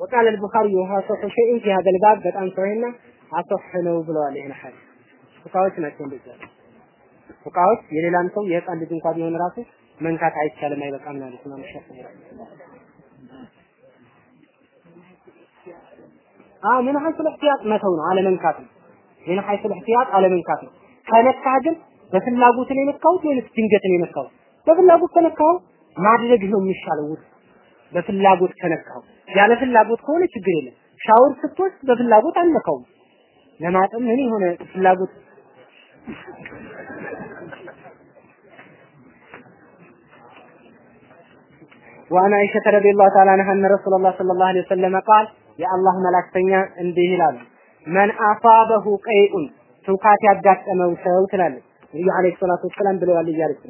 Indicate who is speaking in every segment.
Speaker 1: وقال البخاري وها صح شيء في هذا الباب በጣም ሰውና አصح ነው ብለዋል ይሄን ሐዲስ ፉቃዎች ናቸው እንደዛ ፉቃዎች የሌላን ሰው የህፃን ልጅ እንኳን ቢሆን ራሱ መንካት አይቻልም አይበቃም ነው ኢማም ሻፊዒ አዎ ምን ሐይስ ልህቲያጥ መተው ነው አለመንካት ነው ምን ሐይስ ልህቲያጥ አለመንካት ነው ከነካ ግን በፍላጎት ነው የነካሁት ወይስ ድንገት ነው የነካሁት በፍላጎት ከነካው ማድረግ ነው የሚሻለው ውስጥ በፍላጎት ከነካው ያለ ፍላጎት ከሆነ ችግር የለም። ሻወር ስትወስድ በፍላጎት አልነካውም። ለማጠብ ምን የሆነ ፍላጎት? وعن عائشة رضي الله تعالى عنها أن رسول الله صلى الله عليه وسلم قال يا الله ملاكتኛ እንዲህ ይላል من أصابه قيء ትውካት ያጋጠመው ሰው ትላለች። ነብዩ አለይሂ ሰላቱ ወሰላም ብለዋል እያለች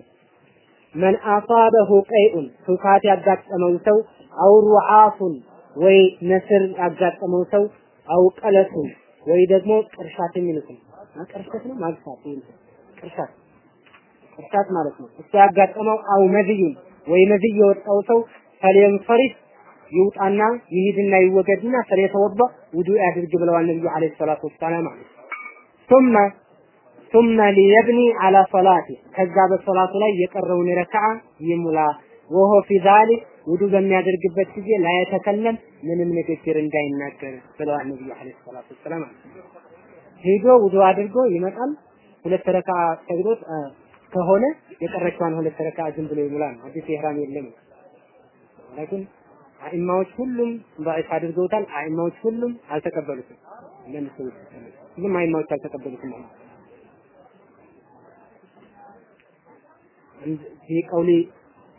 Speaker 1: መን አሳበሁ ቀይኡን ትውካት ያጋጠመው ሰው አው ሩዓፉን ወይ ነስር ያጋጠመው ሰው አው ቀለሱን ወይ ደግሞ ቅርሻት የሚሉት ነው ቅርሻት ነው? ማግሳት ቅርሻት ቅርሻት ማለት ነው። እሱ ያጋጠመው አው መዝዩን ወይ መዝይ የወጣው ሰው ፈሊየንፈሪፍ ይውጣና ይሂድና ይወገድና ፈሊየተወባ ውዱእ ያድርግ ብለዋል ነብዩ አለይሂ ሰላቱ ወሰላም ثم ثم ليبني على صلاته ከዛ በሶላቱ ላይ የቀረውን ረክዓ ይሙላ ወሆ ፊ ዛሊክ ውዱ በሚያደርግበት ጊዜ ላየተከለም ምንም ንግግር እንዳይናገር ብለዋል ነብዩ አለይሂ ሰላቱ ወሰላም ሄዶ ውዱ አድርጎ ይመጣል ሁለት ረካ ሰግዶት ከሆነ የቀረችዋን ሁለት ረካ ዝም ብሎ ይሙላ ነው አዲስ ኢህራም የለም ላኪን አኢማዎች ሁሉም ضعيف አድርገውታል አኢማዎች ሁሉም አልተቀበሉትም ለምሳሌ ሁሉም አኢማዎች አልተቀበሉትም ማለት في قول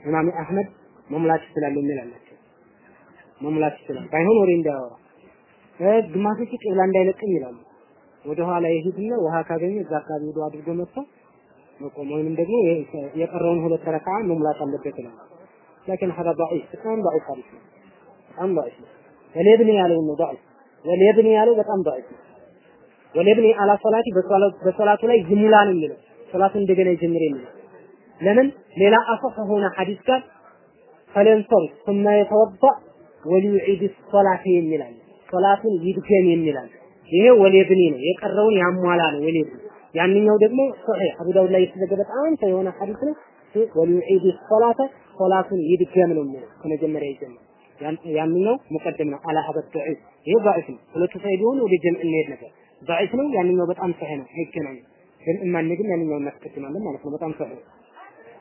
Speaker 1: ኢማም አህመድ መሙላት ይችላል የሚል አላቸው መሙላት ይችላል ባይሆን ወሬ እንዳያወራ ግማሾች ቂብላ እንዳይለቀኝ ይላሉ ወደ ኋላ ይሄድና ውሃ ካገኘ እዛ አካባቢ ሄዶ አድርጎ መጥቶ መቆም ወይንም ደግሞ የቀረውን ሁለት ረካ መሙላት አለበት ይላል لكن هذا ضعيف በጣም ضعيف حديث ነው በጣም ضعيف ነው ወለብኒ ያለው ነው ضعيف ወለብኒ ያለው በጣም ضعيف ነው ወለብኒ አላ ሶላቲ በሶላቱ ላይ ይሙላ ነው የሚለው ሶላቱ እንደገና ይጀምር የሚለው ለምን ሌላ አሰህ ሆነ ሐዲስ ጋር ፈለንሰር ثم يتوضا وليعيد الصلاه የሚላል ሶላቱን ይድገም የሚላል ይሄ ወሌብኒ ነው የቀረውን ያሟላ ነው ወሌብኒ ያንኛው ደግሞ ሶሒህ አቡ ዳውድ ላይ የተዘገበ በጣም ሰው የሆነ ሐዲስ ነው ወሊዩዒድ ሶላተ ሶላቱን ይድገም ነው የሚለው ከመጀመሪያ ይጀምር ያንኛው ሙቀደም ነው አላ ሀበት ضعيف ይሄ ضعيف ነው ሁለቱ ሳይድ ሆነ ወደ ጀምዕ እንሄድ ነበር ضعيف ነው ያንኛው በጣም ሰሒህ ነው አይገናኝም ግን እማንግም ያንኛውን እናስቀድማለን ማለት ነው በጣም ሰሒህ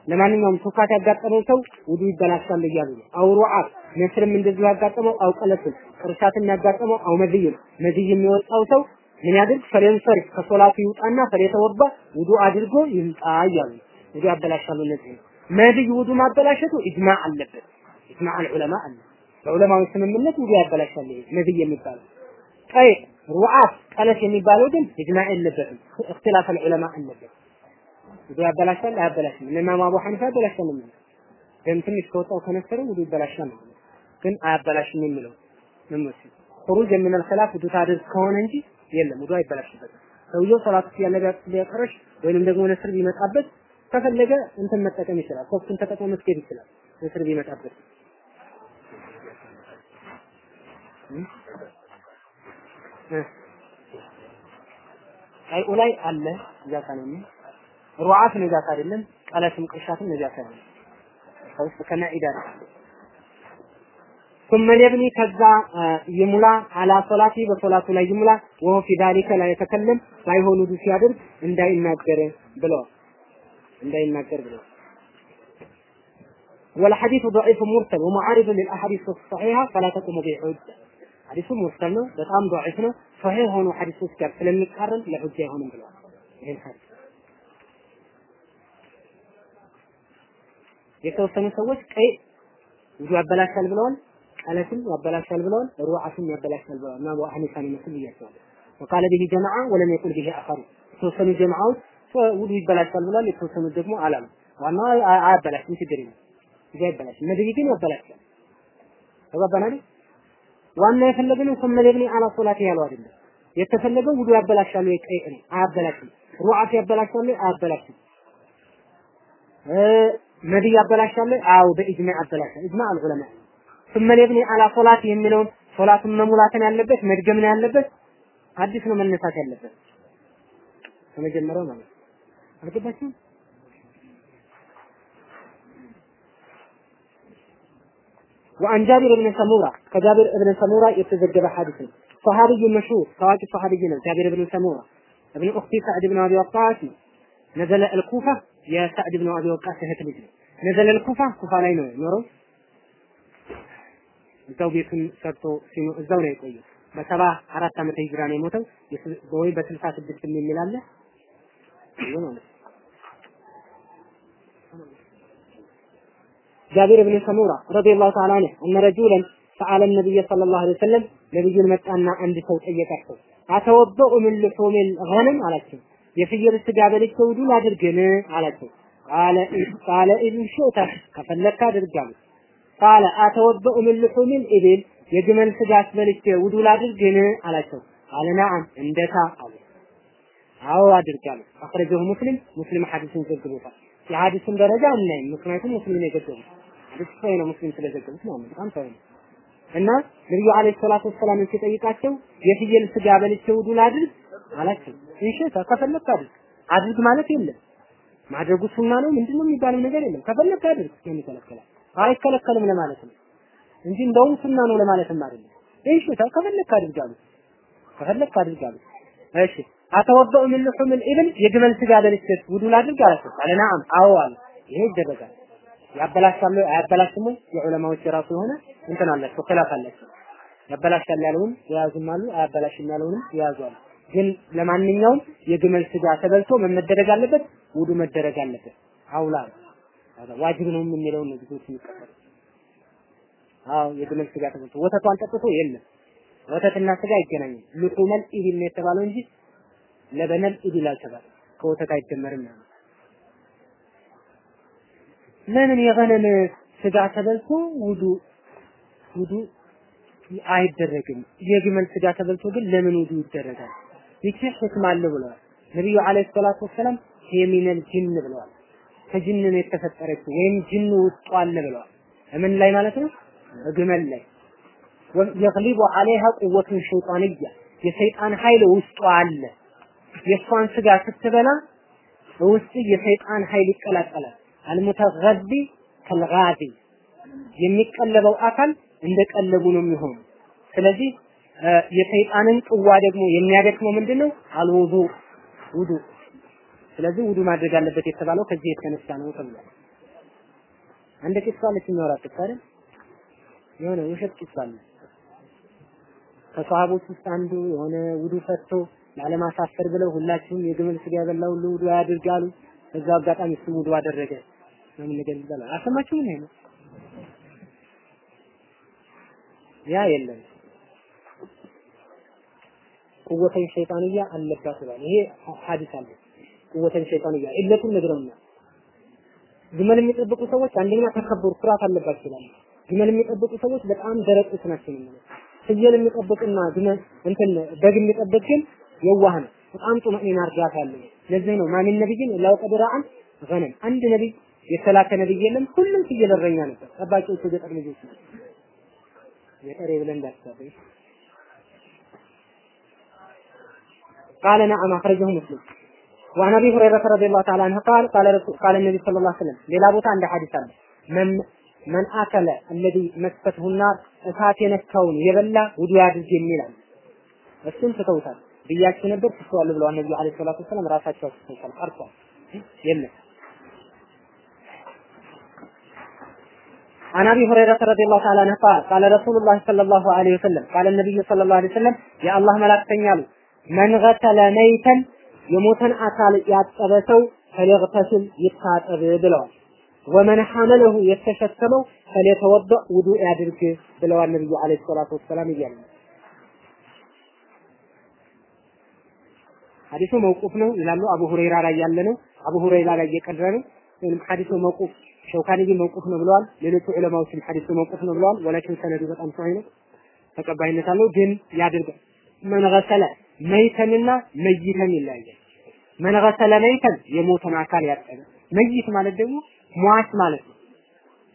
Speaker 1: ለማንኛውም ቱካት ያጋጠመው ሰው ውዱ ይበላሻል እያሉ ነው። አው ሩዓት ነስርም እንደዚሁ ያጋጠመው አው ቀለስም ቅርሻትም ያጋጠመው አው መዝይ ነው። መዝይ የሚወጣው ሰው ምን ያድርግ? ፈለንሰር ከሶላቱ ይውጣና ፈለተወባ ውዱ አድርጎ ይምጣ እያሉ ውዱ ያበላሻሉ። እነዚህ ነው መዝይ ውዱ ማበላሸቱ ኢጅማዕ አለበት። ኢጅማዕ አልዑለማ አለ። በዑለማዎች ስምምነት ውዱ ያበላሻል። መዝይ የሚባለው ቀይ ሩዓት ቀለስ የሚባለው ግን ኢጅማዕ የለበትም። እክትላፍ አልዑለማ አለበት። ውዱ ያበላሻል አያበላሽም። ለኢማም አቡ ሐኒፋ ያበላሻል ነው ደም ትንሽ ከወጣው ከነሰረ ውዱ ይበላሻል ነው። ግን አያበላሽም የሚለው ምን መሰለህ ኹሩጅ ምን ውዱ ታደርግ ከሆነ እንጂ የለም ውዱ አይበላሽበትም። ሰውየው ሰላት ሲያነጋጥ ሊያቀረሽ ወይንም ደግሞ ነስር ቢመጣበት ከፈለገ እንትን መጠቀም ይችላል። ሶፍቱን ተጠቅሞ መስገድ ይችላል። ነስር ቢመጣበት አይ ኡላይ አለ እያሳነኝ ሩዓት ነጃስ አይደለም፣ ቀለስም ቅርሻትም ነጃስ አይደለም። ከውስጥ ከነዒዳ ነው። ثم يبني ከዛ ይሙላ አላ ሶላቲ በሶላቱ ላይ ይሙላ ወሆ ፊ ذلك لا يتكلم ባይሆኑ ዱ ሲያደርግ እንዳይናገር ብለዋል እንዳይናገር ብለዋል والحديث ضعيف مرسل ومعارض للاحاديث الصحيحه فلا تقوم به حجه ሐዲሱ ሙርሰል ነው በጣም ضعيف ነው ሶሒህ ሆኖ ሐዲሶች ጋር ስለሚቃረን ለሁጃ አይሆንም ብለዋል ይሄን ሐዲስ የተወሰኑ ሰዎች ቀይ ውዱ ያበላሻል ብለዋል፣ ቀለስም ያበላሻል ብለዋል፣ ሩዓትም ያበላሻል ብለዋል እና አቡ ሐኒፋን ይመስል ብያቸዋለሁ። ወቃለ ቢሂ ጀማዓ ወለም የቁል ቢሂ አኸሩ የተወሰኑ ጀማዓዎች ውዱ ይበላሻል ብለዋል፣ የተወሰኑ ደግሞ አላሉ። ዋናው አያበላሽም፣ ችግር የለም ይሄ አይበላሽም። ነብይ ግን ያበላሻል። ተባባናል። ዋና የፈለግነው ثم يبني على صلاته ያለው አይደለም። የተፈለገው ውዱ ያበላሻል ወይ ቀይ ነው፣ አያበላሽም። ሩዓት ያበላሻል ወይ አያበላሽም። ነብይ ያበላሻል? አዎ በኢጅማዕ ያበላሻል። ኢጅማዕ አልዑለማ ثم يبني على صلاة የሚለውን ሶላቱን መሙላትን ያለበት መድገም ነው ያለበት አዲስ ነው መነሳት ያለበት ከመጀመሪያው ማለት ነው። አልገባችሁም? وعن جابر بن سمورة كجابر بن سمورة يتزجب حادث صحابي مشهور تواجد صحابي جنة جابر بن سمورة ابن أختي سعد بن أبي وقاص نزل الكوفة يا سعد بن أبي وقاص هت ልጅ نزل الكوفة ኩፋ ላይ ነው የኖረው እዛው ቤቱን ሰርቶ ሲኖ እዛው ነው የቆየው በሰባ አራት ዓመተ ሂጅራ ነው የሞተው ወይ በስልሳ ስድስት የሚል አለ ይሄ ማለት جابر بن سمورة رضي الله تعالى عنه أن رجلا سأل النبي صلى الله عليه وسلم نبي متأنا عند صوت أيكاكو أتوضأ من لحوم الغنم على شيء የፍየል ስጋ በልቼ ውዱእ ላድርግን አላቸው። ቃለ ቃለ ኢብን ሹታ ከፈለክ አድርግ ቃለ አተወበኡ ምን ልሑሚል ኢብል የግመል ስጋስ በልቼ ውዱእ ላድርግን አላቸው። ቃለ ነዓም እንደታ አሉ። አዎ አድርጋለሁ። አخرجه ሙስሊም ሙስሊም ሐዲስን ዘግቦታል። የሐዲስን ደረጃ እናይም፣ ምክንያቱም ሙስሊም ነው ሐዲስ ሰው ነው ሙስሊም ስለዘገቡት ነው። በጣም ሰው ነው። እና ነብዩ አለይሂ ሰላቱ ወሰላም ሲጠይቃቸው የፍየል ስጋ በልቼ ውዱእ አድርግ አላቸው። ይሸታ ከፈለክ አድርግ። አድርግ ማለት የለም። ማድረጉ ሱና ነው ምንድነው የሚባለው ነገር የለም። ከፈለክ አድርግ። ምን አይከለከልም ለማለት ነው እንጂ እንደውም ሱና ነው ለማለትም አይደለም። ይሸታ ከፈለክ አድርግ አሉት። ከፈለክ አድርግ አሉት። እሺ አተወደው ምን ልሑም ልኢብል የግመል ስጋ ለልቸት ውዱ ላድርግ አላቸው አለ ነአም አዎ አለ ይሄ ይደረጋል። ያበላሻሉ አያበላሽም የዑለማዎች የራሱ የሆነ እንትን አላቸው ኺላፍ አላቸው። ያበላሻል ያለውን የያዙም አሉ አያበላሽም ያለውንም የያዙ አሉ። ግን ለማንኛውም የግመል ስጋ ተበልቶ ምን መደረግ አለበት? ውዱ መደረግ አለበት። አውላ ዋጅብ ነው የሚለውን ነው ብዙዎች የሚቀበሉ። አዎ የግመል ስጋ ተበልቶ ወተቷን ጠጥቶ የለም። ወተትና ስጋ አይገናኝም። ልሑመል ኢብል ነው የተባለው እንጂ ለበነል ኢብል አልተባለም። ከወተት አይደመርም ለምን የገነም ስጋ ተበልቶ ውዱ ውዱ አይደረግም? የግመል ስጋ ተበልቶ ግን ለምን ውዱ ይደረጋል? ይቺ ህክም አለ ብለዋል ነብዩ አለይሂ ሰላቱ ወሰላም የሚነል ጅን ብለዋል። ከጅን ነው የተፈጠረችው ወይም ጅን ውስጡ አለ ብለዋል። ምን ላይ ማለት ነው? ግመል ላይ የግሊቡ አለይሃ ቁወቱን ሸይጣንያ የሰይጣን ኃይል ውስጡ አለ። የእሷን ስጋ ስትበላ ውስጥ የሰይጣን ኃይል ይቀላቀላል። አልሙተገዚ ከልጋዚ የሚቀለበው አካል እንደ ቀለቡ ነው የሚሆነው። ስለዚህ የሰይጣንን ቅዋ ደግሞ የሚያደክመው ምንድነው? አልውዱ ውዱ። ስለዚህ ውዱ ማድረግ አለበት የተባለው ከዚህ የተነሳ ነው ተብሏል። አንድ ቂሳ አለች የሚያወራ አይደል? የሆነ ውሸት ቂሳ አለ። ከሰሃቦች ውስጥ አንዱ የሆነ ውዱ ፈቶ ላለማሳፈር ብለው ሁላችሁም የግመል ስጋ የበላ ሁሉ ውዱ ያድርጋሉ። በዛ አጋጣሚ እሱ ውዱ አደረገ። ምን ነገር ይባላል? ይሄ ነው ያ የለም ቁወተን ሸይጣንያ አለባት ይላል። ይሄ ሐዲስ አለ። ቁወተን ሸይጣንያ ኢለቱን ነግረውና ግመል የሚጠብቁ ሰዎች አንደኛ ተከበሩ ኩራት አለባቸው ይላል። ግመል የሚጠብቁ ሰዎች በጣም ደረቆች ናቸው የሚለው ፍየል የሚጠብቅና ግመል እንትን በግ የሚጠብቅ ግን የዋህ ነው። በጣም ጡመኒና እርጋታ ያለው ለዚህ ነው ማሚን ነብይን ላው ገነም አንድ ነብይ የተላከ ነብይ የለም። ሁሉም ፍየል እረኛ ነበር። ጠባቂዎቹ ገጠር ልጆች ናቸው። የጠሬ ብለን እንዳትሳበይ قال نعم أخرجه مسلم وعن أبي هريرة رضي الله تعالى عنه قال قال, قال النبي صلى الله عليه وسلم ሌላ ቦታ እንደ ሐዲስ አለ من من أكل الذي مسته النار እሳት የነካውን የበላ ውዱ ያድርግ የሚላል እሱን ትተውታል ብያችሁ ነበር ትተዋል ብለዋል ነብዩ አለይሂ ሰላቱ ወሰላም ራሳቸው አስተውታል ቀርቷል የለም عن ابي هريره رضي الله تعالى عنه قال قال رسول الله صلى الله عليه وسلم قال النبي صلى الله عليه وسلم يا الله ملاك تنيالو መንገተለ መይተን የሞተን አካል ያጠበ ሰው ፈሊግተስል ይታጠብ ብለዋል። ወመን ሐመለሁ የተሸከመው ፈሊተወበእ ውዱእ ያድርግ ብለዋል ነብዩ አለይሂ ሰላቱ ወሰላም እያሉ ሐዲሱ መውቁፍ ነው ይላሉ። አቡ ሁረይራ ላይ ያለ ነው። አቡ ሁረይራ ላይ የቀረ ነው። ወይም ሐዲሱ መውቁፍ ሸውካንይ መውቁፍ ነው ብለዋል። ሌሎቹ ዑለማዎችም ሐዲሱ መውቁፍ ነው ብለዋል። ወላኪን ሰነዱ በጣም ሰሂህ ነው፣ ተቀባይነት አለው። ግን ያድርግ መን ገሰለ መይተንና መይተን ይለያያል። መን መይተን የሞተን አካል ያጠበ፣ መይት ማለት ደግሞ ሟች ማለት ነው።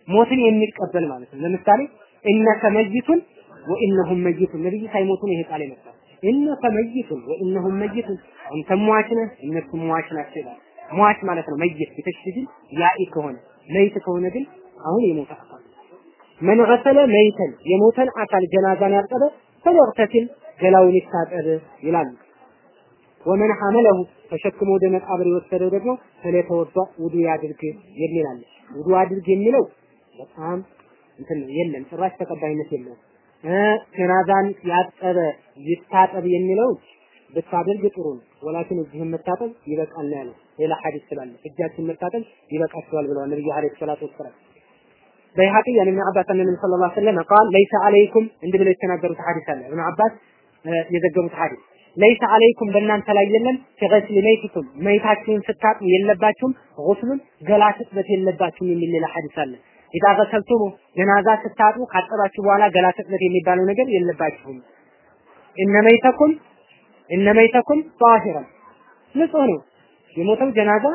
Speaker 1: ሞትን የሚቀበል ማለት ነው። ለምሳሌ እነከ መይቱን ወኢነሁም መይቱን ነብዩ ሳይሞቱ ነው ይሄ ቃል የመጣው ኢነከ መይቱን ወኢነሁም መይቱን አንተ ሟች ነህ እነሱም ሟች ናቸው ይላል ሟች ማለት ነው መይት የተሽጅን ያኢ ከሆነ መይት ከሆነ ግን አሁን የሞተ አካል መን ገሰለ መይተን የሞተን አካል ጀናዛን ያጠበ ፈለግተሲል ገላውን ይታጠብ ይላል። ወመን ሐመለሁ ተሸክሞ ወደ መቃብር የወሰደው ደግሞ ፈለተወዷ ውዱ ያድርግ የሚል አለ። ውዱ አድርግ የሚለው በጣም እንትን የለም ጭራሽ ተቀባይነት የለውም። ጀናዛን ያጠበ ይታጠብ የሚለው ብታደርግ ጥሩ ነው። ወላኪን እጅህን መታጠብ ይበቃል ነው ያለው። ሌላ ሐዲስ ስላለ እጃችን መታጠብ ይበቃቸዋል ብለዋል ነብዩ አለይሂ ሰላቱ ወሰላም። በይሐቂ ያን ኢብኑ አባስ ነብዩ ሰለላሁ ዐለይሂ ወሰለም ቃል ለይሰ አለይኩም እንዲህ ብለው የተናገሩት ሐዲስ አለ። ኢብኑ አባስ የዘገቡት ሐዲስ። ለይሰ አለይኩም በእናንተ ላይ የለም። ከገስል መይትኩም መይታችሁን ስታጥቡ የለባችሁም። ጉስሉን ገላ ትጥበት የለባችሁም የሚል ሌላ ሐዲስ አለ። ኢዛ ገሰልቱሙ ጀናዛ ስታጥቡ ካጠባችሁ በኋላ ገላ ትጥበት የሚባለው ነገር የለባችሁም። እነ መይተኩም እነ ንጹህ ነው። የሞተው ጀናዛ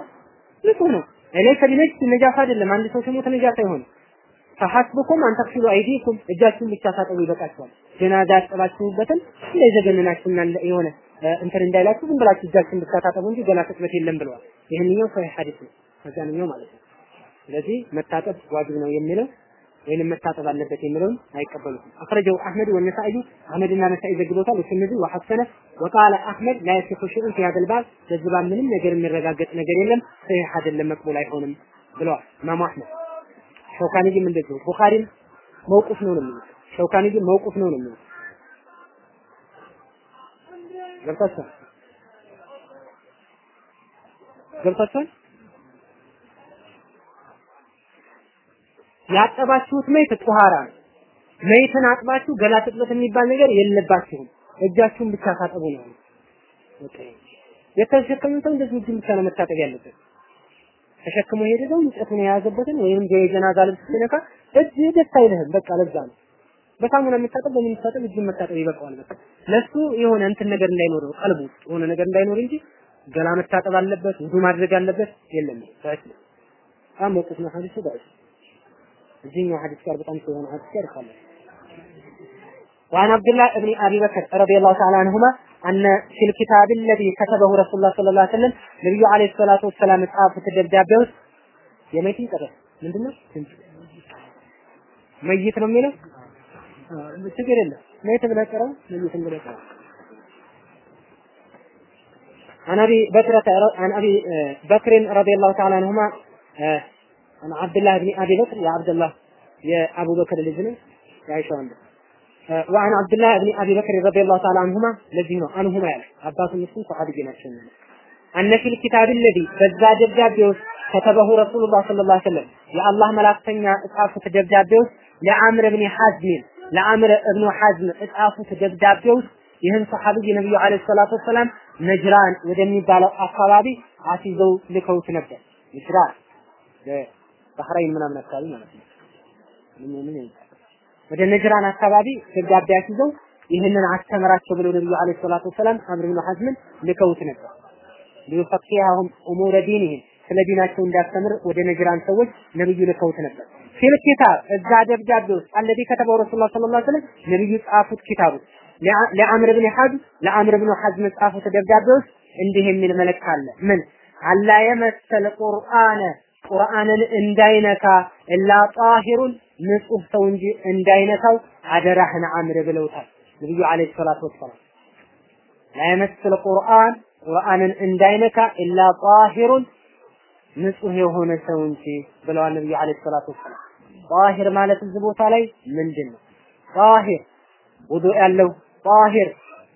Speaker 1: ንጹህ ነው። እለይሰ ቢነጅስ ነጃሳ አይደለም። አንድ ሰው ሲሞት ነጃሳ አይሆንም። ፈሐስቡኩም አን ተግሲሉ አይዲኩም እጃችሁን ብቻ ታጠቡ ይበቃችኋል ጀናዛ ያጠባችሁበትን እንደዘገነናችሁና የሆነ እንትን እንዳይላችሁ ዝም ብላችሁ እጃችሁን ብታጣጠቡ እንጂ ገና ቅጥበት የለም ብለዋል። ይህንኛው ሰው ሐዲስ ነው ከዛንኛው ማለት ነው። ስለዚህ መታጠብ ዋጅብ ነው የሚለው ወይንም መታጠብ አለበት የሚለውን አይቀበሉትም። አخرجه አህመድ ወነሳኢ አህመድና ነሳኢ ዘግቦታል። እነዚ ወሐሰነ وقال አህመድ لا يصح شيء في هذا الباب በዚህ ምንም ነገር የሚረጋገጥ ነገር የለም ሰሂህ አይደለም መቅቡል አይሆንም ብለዋል ኢማሙ አህመድ ሾካኒ ግን ቡኻሪም መውቁፍ ነው ነው የሚለው ሸውካኒም መውቁፍ ነው ነው የሚለው ገብታችኋል ያጠባችሁት መይት ጧሃራ ነው። መይትን አጥባችሁ ገላ ትጥበት የሚባል ነገር የለባችሁም። እጃችሁን ብቻ ታጠቡ ነው። ሰው እንደዚህ እጁን ብቻ ነው መታጠብ ያለበት። ተሸክሞ የሄደ ሰው እንጨቱን የያዘበትን ወይም የጀናዛ ልብስ ሲነካ እጅ ደስ አይልህም። በቃ ለዛ ነው በሳሙና የሚታጠብ በምን የሚታጠብ እጁን መታጠብ ይበቃዋል። በቃ ለሱ የሆነ እንትን ነገር እንዳይኖረው ቀልቡ የሆነ ነገር እንዳይኖር እንጂ ገላ መታጠብ አለበት፣ ውዱ ማድረግ አለበት የለም። ታች ነው አሞ ቁስ ነው ሐዲሱ ዳይስ እዚህኛው ሐዲስ ጋር በጣም ስለሆነ ሐዲስ ጋር ይካለ وعن عبد الله بن ابي بكر رضي الله تعالى عنهما ان في الكتاب الذي كتبه رسول الله صلى الله عليه وسلم ነብዩ አለይሂ ሰላቱ ወሰላም ጻፉት ደብዳቤ ውስጥ የመይትን ቀረ ምንድነው መይት ነው የሚለው ችግር የለም መይት ብለህ ቀረው መይትን ብለህ ቀረው عن ابي بكرة عن ابي بكر رضي الله تعالى عنهما عن عبد الله بن ابي بكر يا عبد الله يا ابو بكر الابن يا عائشة عنده وعن عبد الله بن ابي بكر رضي الله تعالى عنهما الذي ነው عنهما ያለ አባቱ ምስሉ ሰሃቢ ናቸው أن في الكتاب الذي በዛ ደብዳቤ ውስጥ ከተበሁ ረሱሉላህ ሰለላሁ ዐለይሂ ወሰለም የአላህ መላእክተኛ እጻፉት ደብዳቤ ውስጥ ለአምር ብን ሐዝም ለአምር እብኑ ሐዝም እጻፉት ደብዳቤ ውስጥ ይህን ሰሃቢ የነብዩ አለይሂ ሰላቱ ወሰላም ነጅራን ወደሚባለው አካባቢ አስይዘው ልከውት ነበር። ነጅራን ባህራይን ምናምን አካባቢ ማለት ነው። ወደ ነጅራን አካባቢ ደብዳቤ አስይዘው ይህንን አስተምራቸው ብለው ነብዩ አለይሂ ሰላቱ ወሰላም አምር ብን ሐዝምን ልከውት ነበር። ሊፈቂሃሁም ኡሙረ ዲንህም ስለ ዲናቸው እንዳስተምር ወደ ነጅራን ሰዎች ነብዩ ልከውት ነበር። ፊል ኪታብ እዛ ደብዳቤ ውስጥ አለዚ ከተባው ረሱላህ ሰለላሁ ዐለይሂ ወሰለም ነብዩ ጻፉት ኪታብ ውስጥ። ለአምር ብን ሐዝም ለአምር ብን ሐዝም ጻፉት ደብዳቤ ውስጥ እንዲህ የሚል መልእክት አለ። ምን? አላ የመሰል ቁርአነ ቁርአንን እንዳይነካ እላ ጣሂሩን ንጹህ ሰው እንጂ እንዳይነካው አደራህን አምር ብለውታል ነብዩ አለይሂ ሰላቱ ወሰላም። ላ የመሰል ቁርአን ቁርአንን እንዳይነካ ኢላ ጣሂሩን ንጹህ የሆነ ሰው እንጂ ብለዋል ነብዩ አለይሂ ሰላቱ ወሰላም። ጣሂር ማለት እዚህ ቦታ ላይ ምንድን ነው? ጣሂር ውዱእ ያለው ጣሂር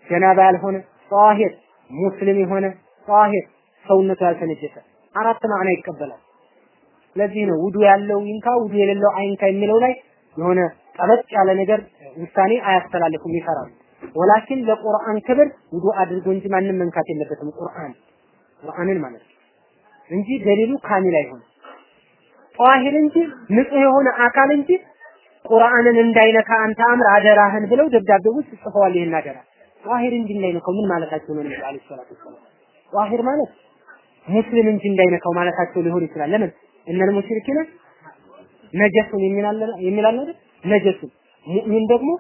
Speaker 1: ጀናባ ያልሆነ ጣሂር ሙስሊም የሆነ ጣሂር ሰውነቱ ያልተነጀሰ አራት ማዕና ይቀበላል። ስለዚህ ነው ውዱ ያለው ይንካ ውዱ የሌለው አይንካ የሚለው ላይ የሆነ ጠበቅ ያለ ነገር ውሳኔ አያስተላልፉም ይፈራሉ። ወላኪን ለቁርአን ክብር ውዱ አድርጎ እንጂ ማንም መንካት የለበትም ቁርአን። ቁርአንን ማለት ነው እንጂ ደሊሉ ካሚል አይሆንም። ጧሂር እንጂ ንጹህ የሆነ አካል እንጂ ቁርአንን እንዳይነካ አንተ አምር አደራህን ብለው ደብዳቤ ውስጥ ጽፈዋል ይህን አደራ። ጧሂር እንጂ እንዳይነካው ምን ማለታቸው ነው? ነብዩ አለይሂ ሰላቱ ወሰላም ጧሂር ማለት ሙስሊም እንጂ እንዳይነካው ማለታቸው ሊሆን ይችላል። ለምን? እነል ሙሽሪኪነ ነጀሱን የሚላለ አይደል? ነጀሱን ሙእሚን ደግሞ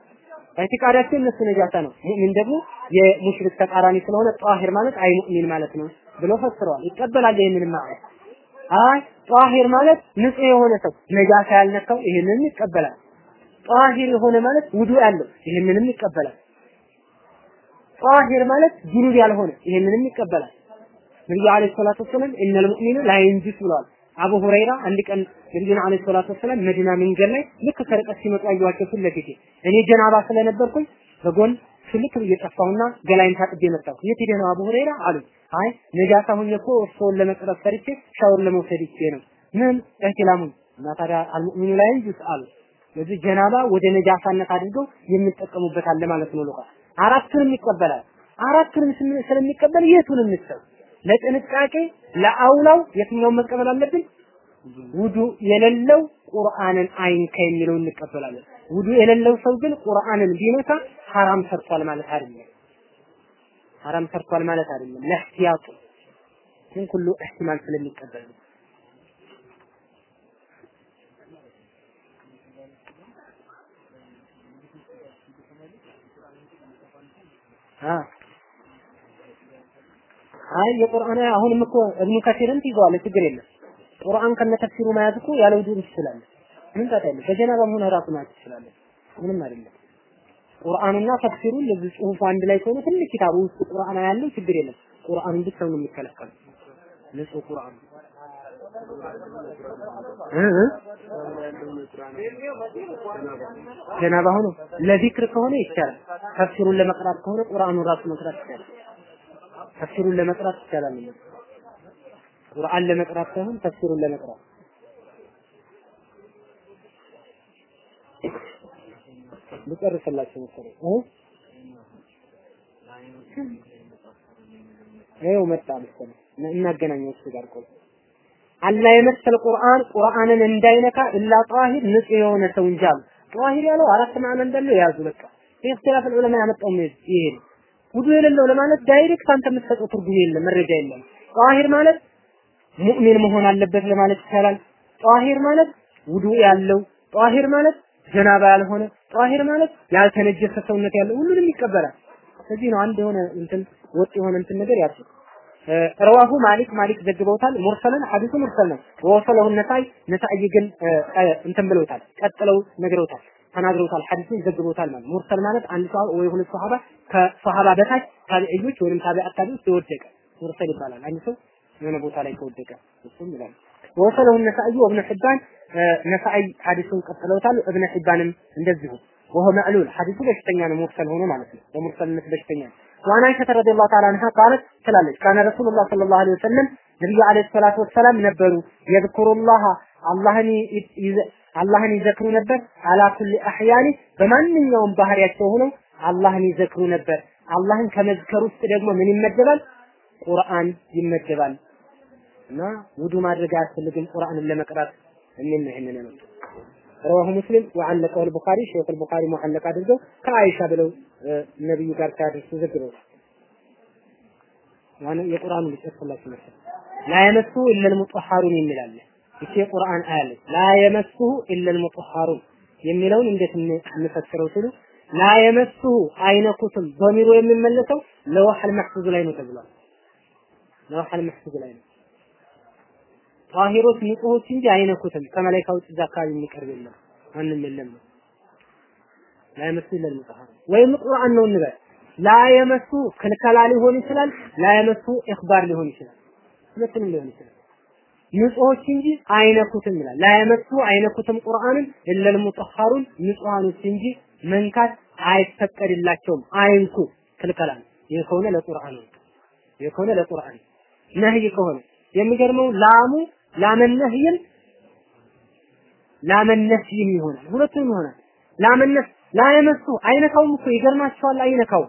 Speaker 1: ኢዕቲቃዳቸው እነሱ ነጃሳ ነው። ሙእሚን ደግሞ የሙሽሪክ ተቃራኒ ስለሆነ طاهر ማለት أي مؤمن ማለት ነው ብሎ ፈስረዋል። ይቀበላል ይህንን ማለት أي طاهر ማለት ንጹህ የሆነ ሰው ነጃሳ ያልነካው ይህንን ይቀበላል። طاهر የሆነ ማለት ውዱ ያለው ይህንንም ይቀበላል። طاهر ማለት جنب ያልሆነ ይህንንም ይቀበላል። ነብዩ عليه الصلاة والسلام إن المؤمن لا ينجس ብለዋል። አቡ ሁረይራ አንድ ቀን ነብዩን عليه الصلاة والسلام መዲና መንገድ ላይ ልክ ከርቀት ሲመጡ አየኋቸው ፊት ለፊቴ። እኔ ጀናባ ስለነበርኩኝ በጎን ስልክ ብዬ ጠፋሁና ገላይን ታጥቤ መጣሁ። የት ሄደህ ነው አቡ ሁረይራ አሉኝ። አይ ነጃሳ ሁኜ እኮ እርስዎን ለመቅረብ ፈርቼ ሻወር ለመውሰድ ይቼ ነው። ምን እህቲላሙን እና ታዲያ አልሙእሚኑ ላይ እንጂስ አሉ። ስለዚህ ጀናባ ወደ ነጃሳነት አድርገው የሚጠቀሙበት አለ ማለት ነው። ሉቃ አራቱንም ይቀበላል። አራቱንም ስለሚቀበል የቱን እንሰው? ለጥንቃቄ ለአውላው የትኛውን መቀበል አለብን? ውዱ የሌለው ቁርአንን አይንካ የሚለው እንቀበላለን። ውዱ የሌለው ሰው ግን ቁርአንን ቢነካ ሐራም ሰርቷል ማለት አይደለም። ሐራም ሰርቷል ማለት አይደለም። ለእህቲያጡ ግን ሁሉ እህቲማል ስለሚቀበል ነው። አይ የቁርአን አሁንም እኮ እብኑ ከሲርን ትይዘዋል፣ ችግር የለም። ቁርአን ከነ ተፍሲሩ መያዝ እኮ ያለ ውዱእ ትችላለህ። ምን የለም። በጀናባም ሆነ ራሱ ማለት ትችላለህ። ምንም አይደለም። ቁርአንና ተፍሲሩን ለዚህ ጽሁፉ አንድ ላይ ከሆነ ትልቅ ኪታብ ውስጥ ቁርአን ያለው ችግር የለም። ቁርአኑን ብቻ ነው የሚከለከለው። ንጹህ ቁርአን ጀናባ ሆኖ ለዚክር ከሆነ ይቻላል። ተፍሲሩን ለመቅራት ከሆነ ቁርአኑን ራሱ መቅራት ይቻላል። ተፍሲሩን ለመቅራት ይቻላል። ቁርአን ለመቅራት ሳይሆን ተፍሲሩን ለመቅራት ልጨርስላችሁ መሰለኝ እ ይኸው መጣ መሰለኝ እናገናኘው እሱ ጋር ቆይ አላ የመሰለ ቁርአን ቁርአንን እንዳይነካ ኢላ ጣሂር ንጹህ የሆነ ሰው እንጂ አሉ። طاهر ያለው አራት معنى እንዳለው ያዙ። በቃ اختلاف علماء ያመጣው ይሄ ነው። ውዱ የሌለው ለማለት direct አንተ የምትሰጠው ትርጉም የለም፣ መረጃ የለም። طاهر ማለት مؤمن መሆን አለበት ለማለት ይቻላል። طاهر ማለት ውዱ ያለው፣ طاهر ማለት ጀናባ ያልሆነ፣ طاهر ማለት ያልተነጀሰ ሰውነት ያለው ሁሉንም ይቀበላል። ስለዚህ ነው አንድ የሆነ እንትን ወጥ የሆነ እንትን ነገር ያጡ رواه مالك ማሊክ ዘግበውታል። مرسلا ሐዲሱ مرسل ነው። ووصله النسائي ነሳይ ግን እንትን ብለውታል፣ ቀጥለው ነግረውታል፣ ተናግረውታል። ሐዲሱን ዘግበውታል ማለት ሙርሰል ማለት አንድ ሰው ወይ ሁለት ሰሃባ ከሰሃባ በታች ታቢዒዎች ወይም ታቢዓት ታቢዕ የወደቀ ሙርሰል ይባላል። አንድ ሰው የሆነ ቦታ ላይ ከወደቀ እሱም ይላል። ወወሰለሁ ነሳይ ወብነ ሒባን ነሳይ ሐዲሱን ቀጥለውታል። እብነ ሒባንም እንደዚሁ ወሆ መዕሉል ሐዲሱ በሽተኛ ነው፣ ሙርሰል ሆኖ ማለት ነው። በሙርሰልነት በሽተኛ ነው። وعن عائشة رضي الله تعالى عنها قالت ትላለች ካነ ረሱሉላህ ሰለላሁ ዐለይሂ ወሰለም ነብዩ ዐለይሂ ሰላቱ ወሰላም ነበሩ የዝኩሩላህ አላህን አላህን ይዘክሩ ነበር አላ ኩሊ አህያኒ በማንኛውም ባህሪያቸው ሆነው አላህን ይዘክሩ ነበር አላህን ከመዝከር ውስጥ ደግሞ ምን ይመደባል ቁርአን ይመደባል እና ውዱ ማድረግ አያስፈልግም ቁርአንን ለመቅራት እኔም ይሄንን ነው رواه مسلم وعلقه البخاري شيخ البخاري معلق አድርገው ከአይሻ ብለው ነብዩ ጋር ሲያደርሱ ዘግበው ዋና የቁርአኑ ልጨርስላችሁ መሰለኝ ላ የመሱ ኢላ المطهرون የሚላለ እቺ የቁርአን አያለች ላ የመሱ ኢላ المطهرون የሚለውን እንዴት እንፈስረው ሲሉ ላ የመሱ አይነኩትም በሚሮ የሚመለሰው ለውሐል መሕፉዝ ላይ ነው ተብሏል ለውሐል መሕፉዝ ላይ ነው ጣሂሮች ንጹሆች እንጂ አይነኩትም። ከመላይካ ውጭ እዛ አካባቢ የሚቀርብ የለም፣ ማንም የለም ነው። ኢለል ሙጠሃር ወይም ቁርአን ነው እንበል። ላየመሱ ክልከላ ሊሆን ይችላል፣ ላየመሱ ኢኽባር ሊሆን ይችላል፣ ሁለቱንም ሊሆን ይችላል። ንጹሆች እንጂ አይነኩትም ይላል። ላየመሱ አይነኩትም ቁርአንን ኢለል ሙጠሃሩን ንጹሃኖች እንጂ መንካት አይፈቀድላቸውም። አይንኩ ክልከላ ነው። ይህ ከሆነ ለቁርአን ነው። ይህ ከሆነ ለቁርአን ነህይ ከሆነ የሚገርመው ላሙ ላመነህይን ላመነህይን ይሆናል። ሁለቱም ይሆናል። ላመነህ ላየመሱ አይነካውም እኮ ይገርማቸዋል። አይነካው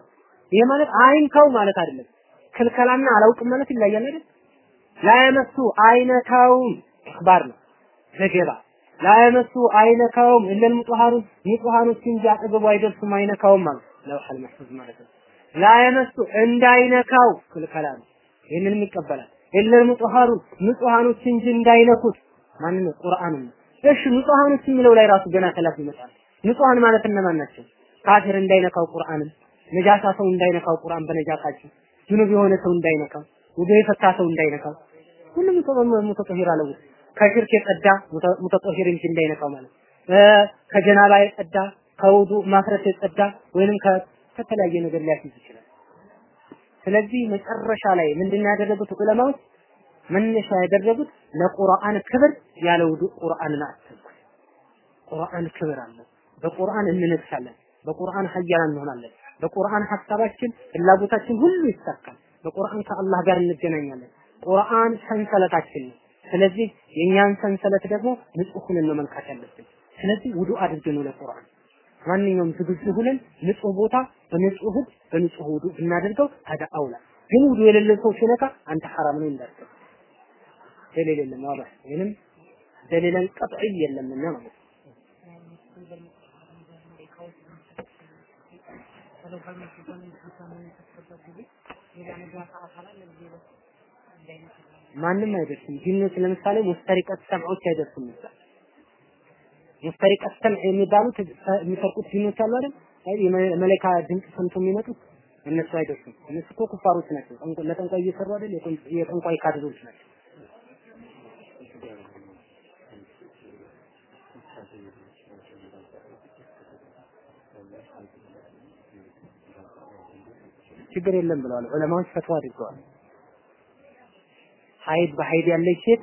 Speaker 1: ይሄ ማለት አይንካው ማለት አይደለም። ክልከላና አላውቅም ማለት ይለያል አይደል? ላየመሱ አይነካውም ኢኽባር ነው ዘገባ ላየመሱ አይነካውም እለል ሙጠሃሩን ንጹሃኖች እንጂ አጠገቡ አይደርሱም አይነካውም ማለት ለውሐል መሕፉዝ ማለት ነው። ላየመሱ እንዳይነካው ክልከላ ነው። ይህንንም ይቀበላል። ኢለል ሙጠሃሩን ንጹሃኖች እንጂ እንዳይነኩት ማን ነው? እሺ ንጹሃኖች የሚለው ላይ ራሱ ገና ከላፍ ይመጣል። ንጹሃን ማለት እነማን ናቸው? ካፊር እንዳይነካው ቁርአንን ነጃሳ ሰው እንዳይነካው ቁርአን በነጃሳችን ጁኑብ የሆነ ሰው እንዳይነካው ውዱ የፈታ ሰው እንዳይነካው ሁሉም ሙተጠሂር አለው ከሽርክ የጸዳ ሙተጠሂር እንጂ እንዳይነካው ማለት ከጀናባ የጸዳ ከውዱ ማፍረስ የጸዳ ወይንም ከተለያየ ነገር ሊያስይዝ ይችላል። ስለዚህ መጨረሻ ላይ ምንድን ያደረጉት ዑለማዎች መነሻ ያደረጉት ለቁርአን ክብር ያለ ውዱ ቁርአንን አሰብኩ። ቁርአን ክብር አለው። በቁርአን እንነግሳለን። በቁርአን ሀያል እንሆናለን። በቁርአን ሀሳባችን ፍላጎታችን ሁሉ ይሳካል። በቁርአን ከአላህ ጋር እንገናኛለን። ቁርአን ሰንሰለታችን ነው። ስለዚህ የእኛን ሰንሰለት ደግሞ ንጹህ ሆነን ነው መንካት ያለብን። ስለዚህ ውዱ አድርገን ለቁርአን ማንኛውም ዝግጁ ሁነን ንጹህ ቦታ በንጹህ እጅ በንጹህ ውዱ ብናደርገው ታዲያ አውላ። ግን ውዱ የሌለ ሰው ሲነካ አንተ ሐራም ነው እንዳትል ደሊል የለም ዋላ ይህንም ደሊለን ቀጥዒ የለምና ማለት ማንም አይደርስም። ጂኖች ለምሳሌ ሙስተሪቀት ሰምዖች አይደርሱም። ሙስተሪቀት ሰምዕ የሚባሉት የሚሰርቁት ጂኖች አሉ አይደል? የመለካ ድምፅ ሰምቶ የሚመጡት እነሱ አይደርሱም። እነሱ እኮ ኩፋሮች ናቸው። ለጠንቋይ እየሰሩ አይደል? የጠንቋይ ካድሮች ናቸው። ችግር የለም ብለዋል ዑለማዎች ፈትዋ አድርገዋል። ሀይድ በሀይድ ያለች ሴት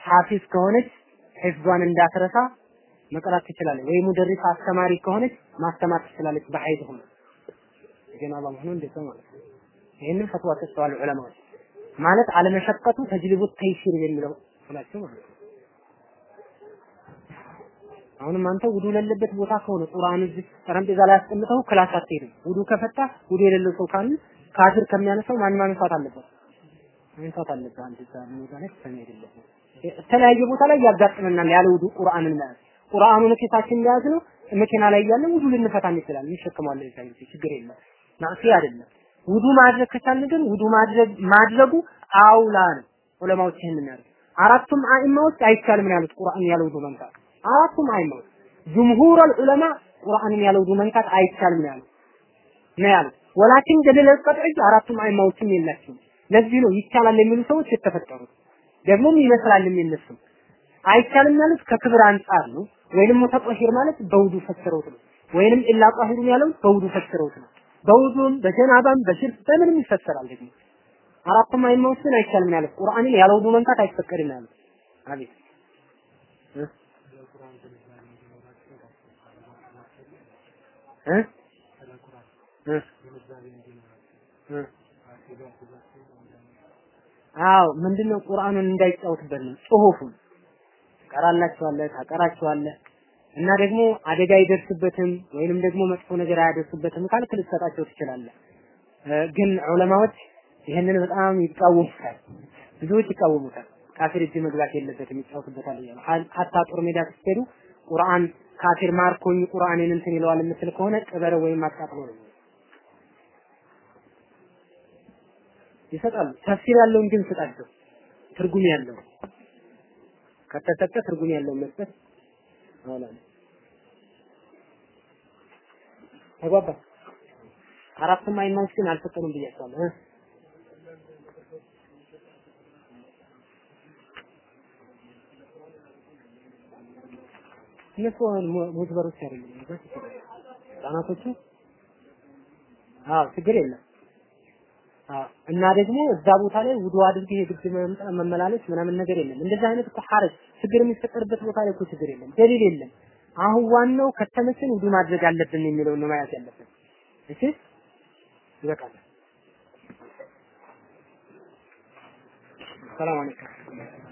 Speaker 1: ሐፊዝ ከሆነች ሒፍዟን እንዳትረሳ መቅራት ትችላለች። ወይ مدرس አስተማሪ ከሆነች ማስተማር ትችላለች በ حيض ሆነ ግን አላህ ሆኖ እንደዛ ማለት ነው። ይህንን ፈትዋ ሰጥተዋል ዑለማዎች ማለት المشقة تجلب التيسير የሚለው ስላቸው ማለት ነው። አሁንም አንተ ውዱ የሌለበት ቦታ ከሆነ ቁርአን እዚህ ጠረጴዛ ላይ አስቀምጠው class አትሄድም። ውዱ ከፈታ ውዱ የሌለው ሰው ካለ ካፊር ከሚያነሳው ማን ማንሳት አለበት? ማንሳት አለበት። አንተ ሜዳ ላይ ተመሄድለት የተለያየ ቦታ ላይ ያጋጥመናል ያለ ውዱ ቁርአንን መያዝ ቁርአኑን ኪሳችን መያዝ ነው። መኪና ላይ እያለ ውዱ ልንፈታ እንችላለን። እንሸከማለን። እዛ ጊዜ ችግር የለም። ማዕሲ አይደለም። ውዱ ማድረግ ከቻልን ግን ውዱ ማድረግ ማድረጉ አውላ ነው። ዑለማዎች ይሄንን ያሉት አራቱም አኢማዎች አይቻልም ነው ያሉት ቁርአን ያለ ውዱ መንካት አራቱም አይማዎች ጅምሁር ዑለማ ቁርአንን ያለ ውዱ መንካት አይቻልም ያሉት ነው ያሉት። ወላኪን ደሊል ቀጥዒ አራቱም አይማዎችም የላቸውም። ለዚህ ነው ይቻላል የሚሉ ሰዎች የተፈጠሩት ደግሞም ይመስላል የሚነሱ አይቻልም ማለት ከክብር አንጻር ነው። ወይንም ሙተጠሂር ማለት በውዱ ፈስረውት ነው። ወይንም ኢላ ጣሂሩን ያለው በውዱ ፈስረውት ነው። በውዱም በጀናባም በሽርክ በምንም ይፈሰራል ደግሞ። አራቱም ግን አይቻልም ያሉት ቁርአንን ያለ ውዱ መንካት አይፈቀድም ያሉት አቤት። አዎ ምንድነው ቁርአኑን እንዳይጫወትበት ነው። ጽሁፉን ቀራላችኋለህ ታቀራችኋለህ እና ደግሞ አደጋ አይደርስበትም ወይንም ደግሞ መጥፎ ነገር አያደርስበትም ካልክ ልትሰጣቸው ትችላለህ። ግን ዑለማዎች ይህንን በጣም ይቃወሙታል ብዙዎች ይቃወሙታል። ካፊር እጅ መግባት የለበትም ይጫወትበታል እያሉ። ሀታ ጦር ሜዳ ስትሄዱ ቁርአን ካፊር ማርኮኝ ቁርአንን እንትን ይለዋል የምትል ከሆነ ቅበረ ወይም አቃጥሎ ነው ይሰጣሉ። ተፍሲር ያለውን ግን ስጣቸው፣ ትርጉም ያለው ከተሰጠ ትርጉም ያለው መስጠት ነው። ተግባባ። አራቱም አይማዎች ግን አልፈቀዱም ብያቸዋለሁ። እነሱ ሙዝበሮች አይደሉም። ህጻናቶቹ አዎ ችግር የለም። እና ደግሞ እዛ ቦታ ላይ ውዱ አድርገህ የግድ መመላለስ ምናምን ነገር የለም። እንደዚህ አይነት እኮ ሐረጅ ችግር የሚፈጠርበት ቦታ ላይ እኮ ችግር የለም፣ ደሊል የለም። አሁን ዋናው ከተመቸን ውዱ ማድረግ አለብን የሚለው ነው ማየት ያለብን። እሺ ይበቃል። ሰላም አለይኩም